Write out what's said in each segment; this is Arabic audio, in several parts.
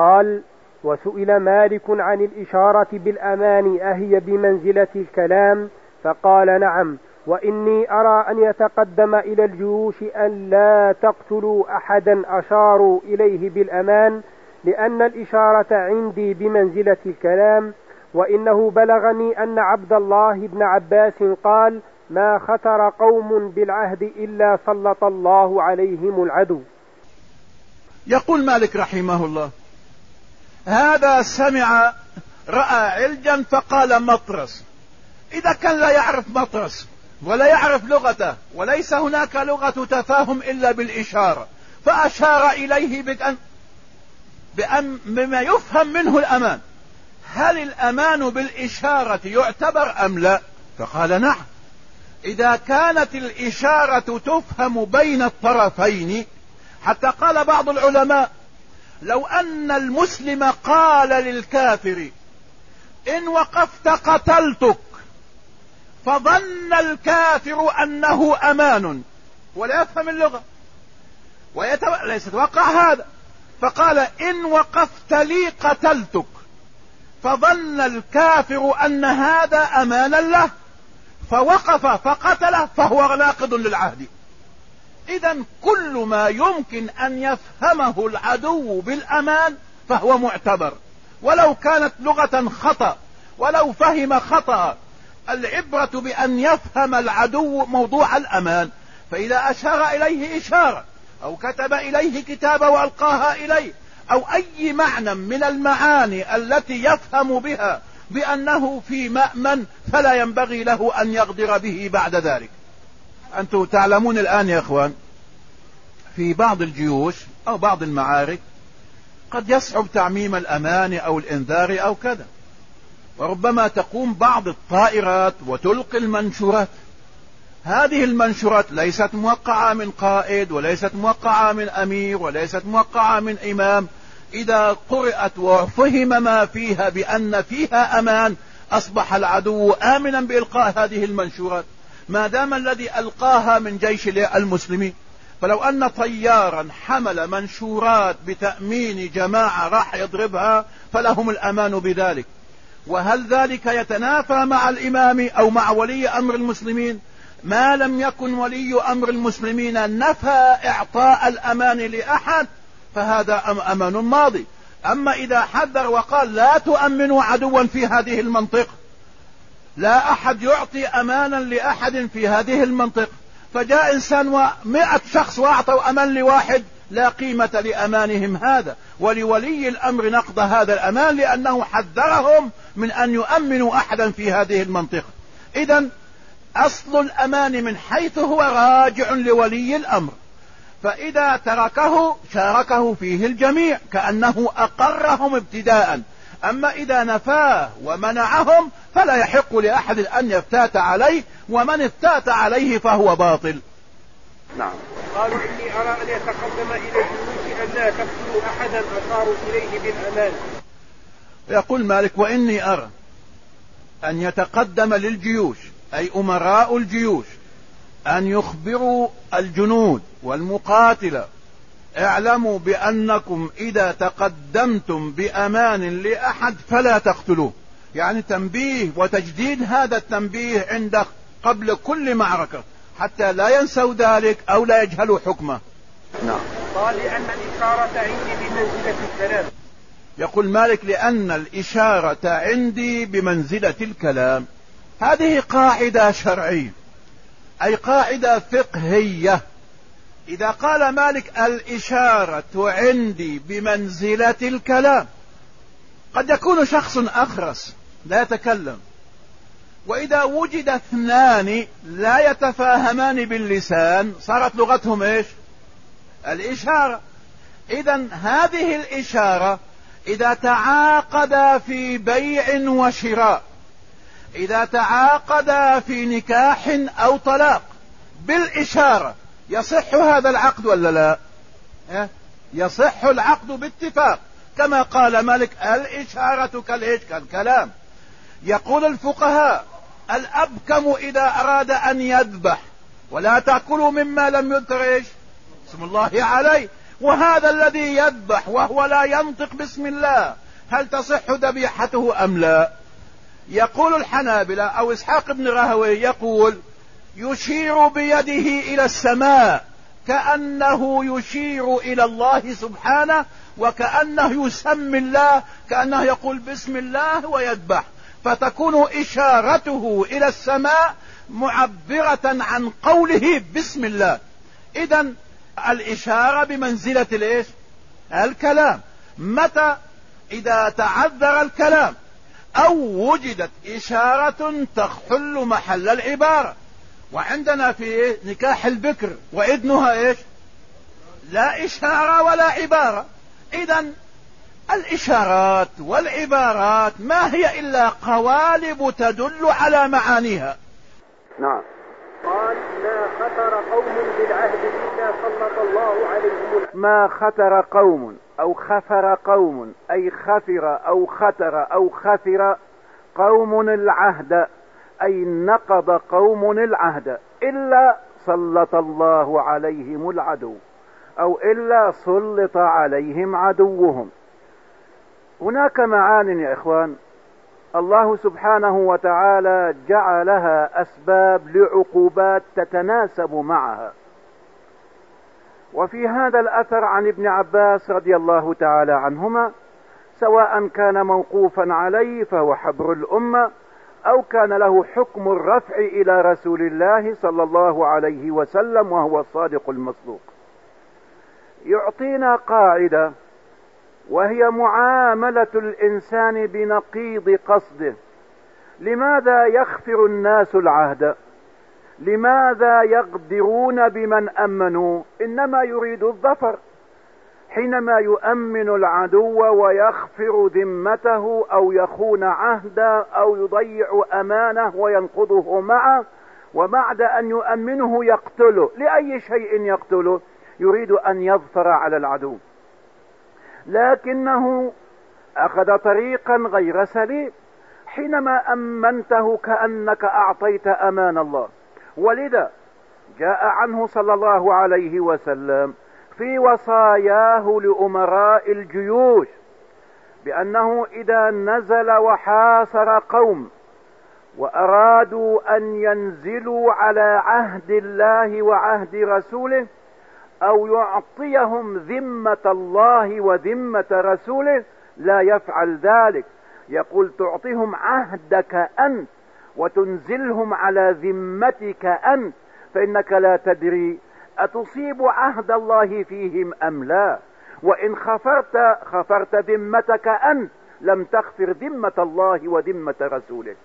قال وسئل مالك عن الإشارة بالأمان أهي بمنزلة الكلام؟ فقال نعم. وإني أرى أن يتقدم إلى الجيوش أن لا تقتلوا أحدا أشاروا إليه بالأمان لأن الإشارة عندي بمنزلة الكلام. وإنه بلغني أن عبد الله بن عباس قال ما خطر قوم بالعهد إلا سلط الله عليهم العدو. يقول مالك رحمه الله هذا سمع رأى علجا فقال مطرس. إذا كان لا يعرف مطرس ولا يعرف لغته وليس هناك لغة تفاهم إلا بالإشارة فأشار إليه بأن بأن بما يفهم منه الأمان. هل الأمان بالإشارة يعتبر أم لا؟ فقال نعم. إذا كانت الإشارة تفهم بين الطرفين حتى قال بعض العلماء لو أن المسلم قال للكافر إن وقفت قتلتك فظن الكافر أنه أمان ولا يفهم اللغة. وليس يتوقع هذا. فقال إن وقفت لي قتلتك فظن الكافر أن هذا أمانا له فوقف فقتله فهو ناقض للعهد. إذا كل ما يمكن أن يفهمه العدو بالأمان فهو معتبر. ولو كانت لغة خطأ ولو فهم خطأ العبرة بأن يفهم العدو موضوع الأمان. فإذا أشار إليه إشارة أو كتب إليه كتابة وألقاها إليه أو أي معنى من المعاني التي يفهم بها بأنه في مأمن فلا ينبغي له أن يغدر به بعد ذلك. أنتم تعلمون الآن يا أخوان في بعض الجيوش أو بعض المعارك قد يصعب تعميم الأمان أو الإنذار أو كذا وربما تقوم بعض الطائرات وتلقي المنشورات. هذه المنشورات ليست موقعة من قائد وليست موقعة من أمير وليست موقعة من إمام. إذا قرأت وفهم ما فيها بأن فيها أمان أصبح العدو آمنا بإلقاء هذه المنشورات. ما دام الذي ألقاها من جيش المسلمين فلو أن طيارا حمل منشورات بتأمين جماعة راح يضربها فلهم الأمان بذلك. وهل ذلك يتنافى مع الإمام أو مع ولي أمر المسلمين؟ ما لم يكن ولي أمر المسلمين نفى إعطاء الأمان لأحد فهذا أمان ماضي. أما إذا حذر وقال لا تؤمنوا عدوا في هذه المنطقة لا أحد يعطي أمانا لأحد في هذه المنطقة. فجاء إنسان ومئة شخص وأعطوا أمان لواحد لا قيمة لأمانهم هذا. ولولي الأمر نقض هذا الأمان لأنه حذرهم من أن يؤمنوا أحدا في هذه المنطقة. إذا أصل الأمان من حيث هو راجع لولي الأمر. فإذا تركه شاركه فيه الجميع كأنه أقرهم ابتداء. أما إذا نفاه ومنعهم فلا يحق لأحد أن يفتات عليه ومن افتات عليه فهو باطل. نعم. قالوا إني أرى أن يتقدم إلى الجنود أن لا تقتلوا أحدا أشاروا إليه بالأمان. يقول مالك وإني أرى أن يتقدم للجيوش أي أمراء الجيوش أن يخبروا الجنود والمقاتلة اعلموا بأنكم إذا تقدمتم بأمان لأحد فلا تقتلوه. يعني تنبيه وتجديد هذا التنبيه عند قبل كل معركة حتى لا ينسوا ذلك أو لا يجهلوا حكمه. نعم. قال لأن الإشارة عندي بمنزلة الكلام. يقول مالك لأن الإشارة عندي بمنزلة الكلام. هذه قاعدة شرعية أي قاعدة فقهية. إذا قال مالك الإشارة عندي بمنزلة الكلام قد يكون شخص أخرس لا يتكلم وإذا وجد اثنان لا يتفاهمان باللسان صارت لغتهم إيش؟ الإشارة. إذا هذه الإشارة إذا تعاقدا في بيع وشراء إذا تعاقدا في نكاح أو طلاق بالإشارة يصح هذا العقد ولا لا؟ يصح العقد باتفاق. كما قال مالك الإشارة كالإيش كالكلام. يقول الفقهاء الأبكم إذا أراد أن يذبح ولا تأكلوا مما لم يذكر إيش؟ اسم الله عليه. وهذا الذي يذبح وهو لا ينطق بسم الله هل تصح ذبيحته أم لا؟ يقول الحنابلة أو إسحاق بن راهوي يقول يشير بيده إلى السماء كأنه يشير إلى الله سبحانه وكأنه يسمي الله كأنه يقول بسم الله ويذبح. فتكون إشارته إلى السماء معبرة عن قوله بسم الله. اذا الإشارة بمنزلة الإيش؟ الكلام. متى؟ إذا تعذر الكلام أو وجدت إشارة تحل محل العبارة. وعندنا في نكاح البكر. وإذنها إيش؟ لا إشارة ولا عبارة. اذا الإشارات والعبارات ما هي إلا قوالب تدل على معانيها. نعم. قال ما خطر قوم بالعهد إلا سلط الله عليهم ما خطر قوم أو خفر قوم أي خفر أو خطر أو خفر قوم العهد. أي نقض قوم العهد إلا سلط الله عليهم العدو أو إلا سلط عليهم عدوهم. هناك معان يا إخوان. الله سبحانه وتعالى جعلها أسباب لعقوبات تتناسب معها. وفي هذا الأثر عن ابن عباس رضي الله تعالى عنهما سواء كان موقوفا عليه فهو حبر الأمة أو كان له حكم الرفع إلى رسول الله صلى الله عليه وسلم وهو الصادق المصدوق. يعطينا قاعدة وهي معاملة الإنسان بنقيض قصده. لماذا يخفر الناس العهد؟ لماذا يغدرون بمن أمنوا؟ إنما يريد الظفر. حينما يؤمن العدو ويخفر ذمته أو يخون عهدا أو يضيع أمانه وينقضه معه وبعد أن يؤمنه يقتله لأي شيء يقتله يريد أن يظفر على العدو. لكنه أخذ طريقا غير سليم. حينما أمنته كأنك أعطيت أمان الله. ولذا جاء عنه صلى الله عليه وسلم في وصاياه لأمراء الجيوش بأنه إذا نزل وحاصر قوم وأرادوا أن ينزلوا على عهد الله وعهد رسوله أو يعطيهم ذمة الله وذمة رسوله لا يفعل ذلك. يقول تعطيهم عهدك أنت وتنزلهم على ذمتك أنت فإنك لا تدري أتصيب عهد الله فيهم أم لا؟ وإن خفرت خفرت ذمتك انت لم تغفر ذمة الله وذمة رسوله.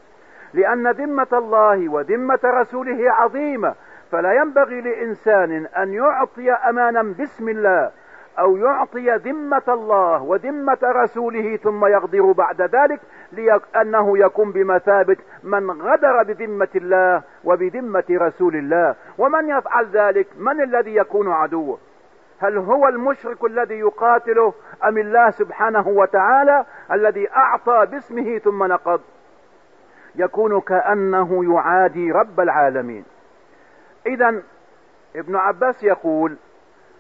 لأن ذمة الله وذمة رسوله عظيمة. فلا ينبغي لإنسان أن يعطي أمانا باسم الله أو يعطي ذمة الله وذمة رسوله ثم يغدر بعد ذلك لأنه يكون بمثابة من غدر بذمة الله وبذمة رسول الله. ومن يفعل ذلك؟ من الذي يكون عدوه؟ هل هو المشرك الذي يقاتله أم الله سبحانه وتعالى الذي أعطى باسمه ثم نقض؟ يكون كأنه يعادي رب العالمين. اذا ابن عباس يقول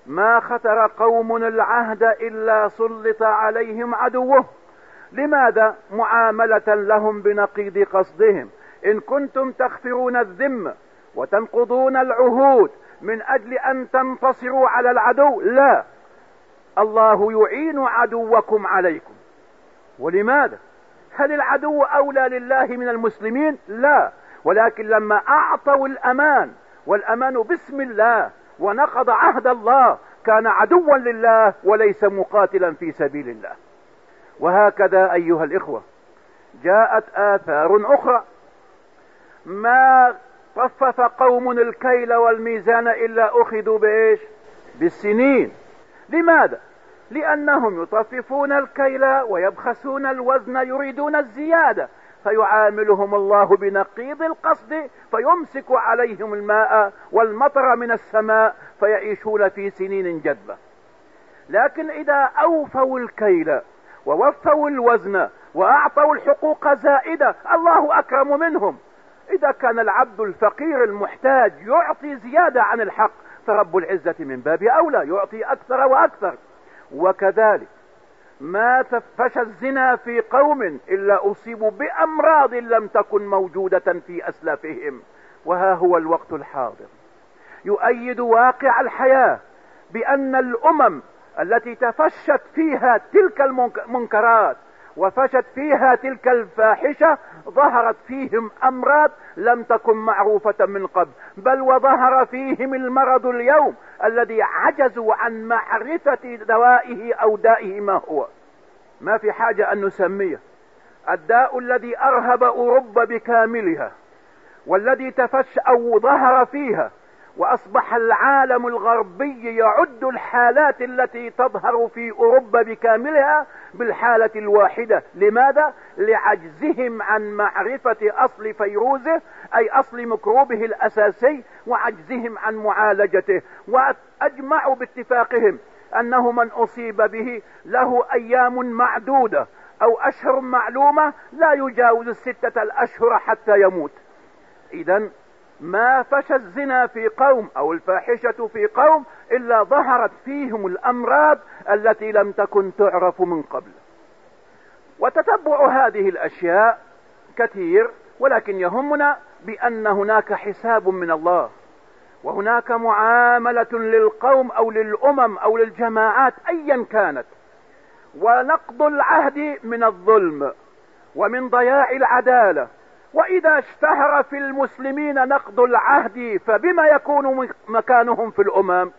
ما خطر قوم العهد إلا سلط عليهم عدوه. لماذا معاملة لهم بنقيض قصدهم؟ إن كنتم تغفرون الذمة وتنقضون العهود من أجل أن تنتصروا على العدو لا. الله يعين عدوكم عليكم. ولماذا؟ هل العدو أولى لله من المسلمين؟ لا. ولكن لما أعطوا الأمان والأمان باسم الله ونقض عهد الله كان عدوا لله وليس مقاتلا في سبيل الله. وهكذا أيها الإخوة جاءت آثار أخرى. ما طفف قوم الكيل والميزان إلا أخذوا بإيش؟ بالسنين. لماذا؟ لأنهم يطففون الكيل ويبخسون الوزن يريدون الزيادة فيعاملهم الله بنقيض القصد فيمسك عليهم الماء والمطر من السماء فيعيشون في سنين جذبة. لكن إذا أوفوا الكيل ووفوا الوزن وأعطوا الحقوق زائدة الله أكرم منهم. إذا كان العبد الفقير المحتاج يعطي زيادة عن الحق فرب العزة من باب أولى يعطي أكثر وأكثر. وكذلك ما تفش الزنا في قوم إلا أصيبوا بأمراض لم تكن موجودة في أسلافهم. وها هو الوقت الحاضر. يؤيد واقع الحياة بأن الأمم التي تفشت فيها تلك المنكرات وفشت فيها تلك الفاحشة ظهرت فيهم أمراض لم تكن معروفة من قبل بل وظهر فيهم المرض اليوم الذي عجزوا عن معرفة دوائه أو دائه ما هو. ما في حاجة أن نسميه. الداء الذي أرهب أوروبا بكاملها والذي تفش أو ظهر فيها وأصبح العالم الغربي يعد الحالات التي تظهر في أوروبا بكاملها بالحالة الواحدة. لماذا؟ لعجزهم عن معرفة أصل فيروزه أي أصل مكروبه الأساسي وعجزهم عن معالجته. وأجمعوا باتفاقهم أنه من أصيب به له أيام معدودة أو أشهر معلومة لا يجاوز الستة الأشهر حتى يموت. اذا ما فشى الزنا في قوم أو الفاحشة في قوم إلا ظهرت فيهم الأمراض التي لم تكن تعرف من قبل. وتتبع هذه الأشياء كثير ولكن يهمنا بأن هناك حساب من الله وهناك معاملة للقوم أو للأمم أو للجماعات ايا كانت. ونقض العهد من الظلم ومن ضياع العدالة وإذا اشتهر في المسلمين نقض العهد فبما يكون مكانهم في الأمم؟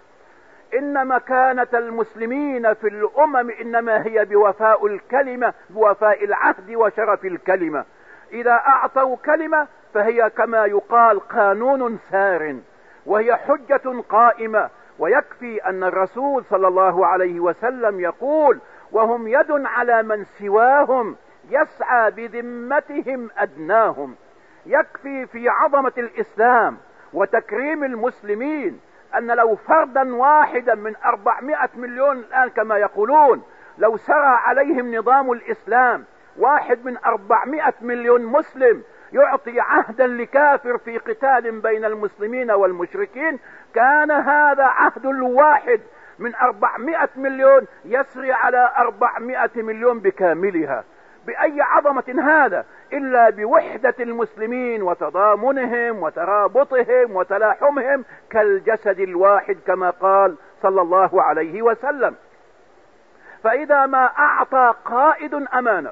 إن مكانة المسلمين في الأمم إنما هي بوفاء الكلمة بوفاء العهد وشرف الكلمة. إذا أعطوا كلمة فهي كما يقال قانون سار وهي حجة قائمة. ويكفي أن الرسول صلى الله عليه وسلم يقول وهم يد على من سواهم يسعى بذمتهم أدناهم يكفي في عظمة الإسلام وتكريم المسلمين أن لو فردا واحدا من أربعمائة مليون الآن كما يقولون لو سرى عليهم نظام الإسلام واحد من أربعمائة مليون مسلم يعطي عهدا لكافر في قتال بين المسلمين والمشركين كان هذا عهد الواحد من أربعمائة مليون يسري على أربعمائة مليون بكاملها. بأي عظمة هذا إلا بوحدة المسلمين وتضامنهم وترابطهم وتلاحمهم كالجسد الواحد كما قال صلى الله عليه وسلم فإذا ما أعطى قائد أمانة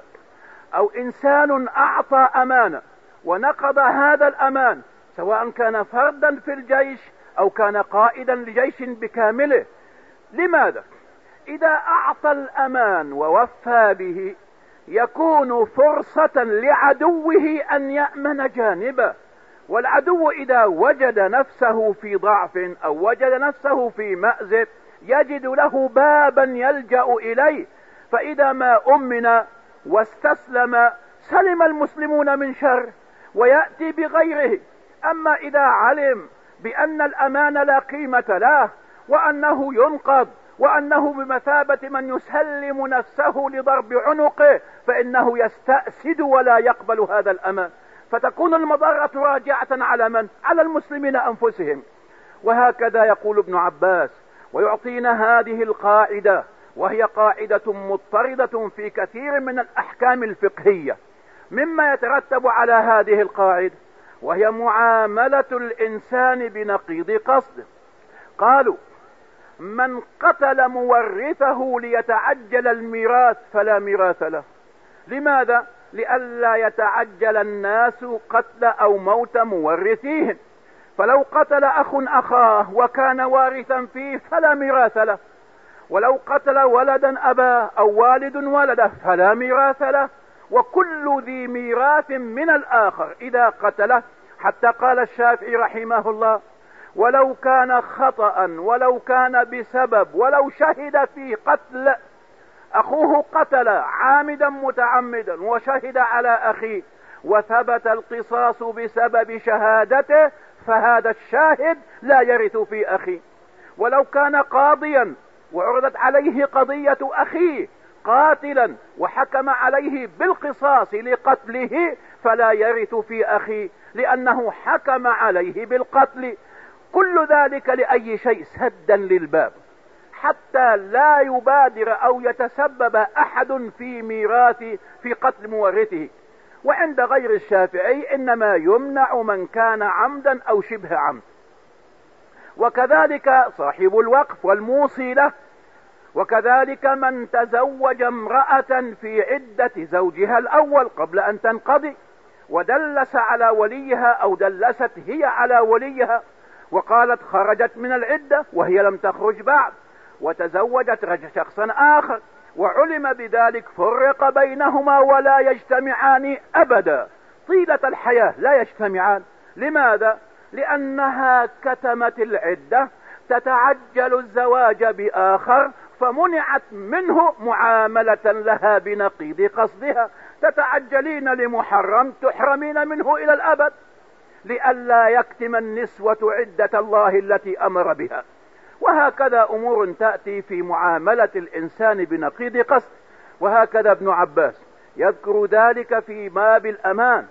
أو إنسان أعطى أمانة ونقض هذا الأمان سواء كان فردا في الجيش أو كان قائدا لجيش بكامله لماذا؟ إذا أعطى الأمان ووفى به يكون فرصة لعدوه أن يأمن جانبه. والعدو إذا وجد نفسه في ضعف أو وجد نفسه في مأزق يجد له بابا يلجأ إليه. فإذا ما أمن واستسلم سلم المسلمون من شر ويأتي بغيره. أما إذا علم بأن الأمان لا قيمة له وأنه ينقض وأنه بمثابة من يسلم نفسه لضرب عنقه فإنه يستأسد ولا يقبل هذا الامان فتكون المضرة راجعة على من؟ على المسلمين أنفسهم. وهكذا يقول ابن عباس ويعطينا هذه القاعدة وهي قاعدة مضطردة في كثير من الأحكام الفقهية مما يترتب على هذه القاعدة وهي معاملة الإنسان بنقيض قصده قالوا من قتل مورثه ليتعجل الميراث فلا ميراث له. لماذا؟ لئلا يتعجل الناس قتل أو موت مورثيهم فلو قتل أخ أخاه وكان وارثا فيه فلا ميراث له. ولو قتل ولدا أباه أو والد ولده فلا ميراث له. وكل ذي ميراث من الآخر إذا قتله. حتى قال الشافعي رحمه الله ولو كان خطأ ولو كان بسبب ولو شهد في قتل أخوه قتل عامدا متعمدا وشهد على أخيه وثبت القصاص بسبب شهادته فهذا الشاهد لا يرث في أخيه. ولو كان قاضيا وعرضت عليه قضية أخيه قاتلا وحكم عليه بالقصاص لقتله فلا يرث في أخيه لأنه حكم عليه بالقتل. كل ذلك لأي شيء سدا للباب حتى لا يبادر أو يتسبب أحد في ميراث في قتل مورثه وعند غير الشافعي إنما يمنع من كان عمدا أو شبه عمد. وكذلك صاحب الوقف والموصي له وكذلك من تزوج امرأة في عدة زوجها الأول قبل أن تنقضي ودلس على وليها أو دلست هي على وليها وقالت خرجت من العدة وهي لم تخرج بعد وتزوجت شخصا آخر وعلم بذلك فرق بينهما ولا يجتمعان أبدا. طيلة الحياة لا يجتمعان. لماذا؟ لأنها كتمت العدة تتعجل الزواج بآخر فمنعت منه معاملة لها بنقيض قصدها. تتعجلين لمحرم تحرمين منه إلى الأبد. لئلا يكتم النسوة عدة الله التي أمر بها. وهكذا أمور تأتي في معاملة الإنسان بنقيض قصد. وهكذا ابن عباس يذكر ذلك في باب الأمان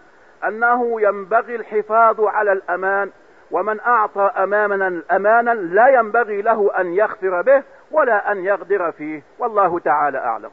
أنه ينبغي الحفاظ على الأمان ومن أعطى أمامنا أمانا لا ينبغي له أن يخفر به ولا أن يغدر فيه. والله تعالى أعلم.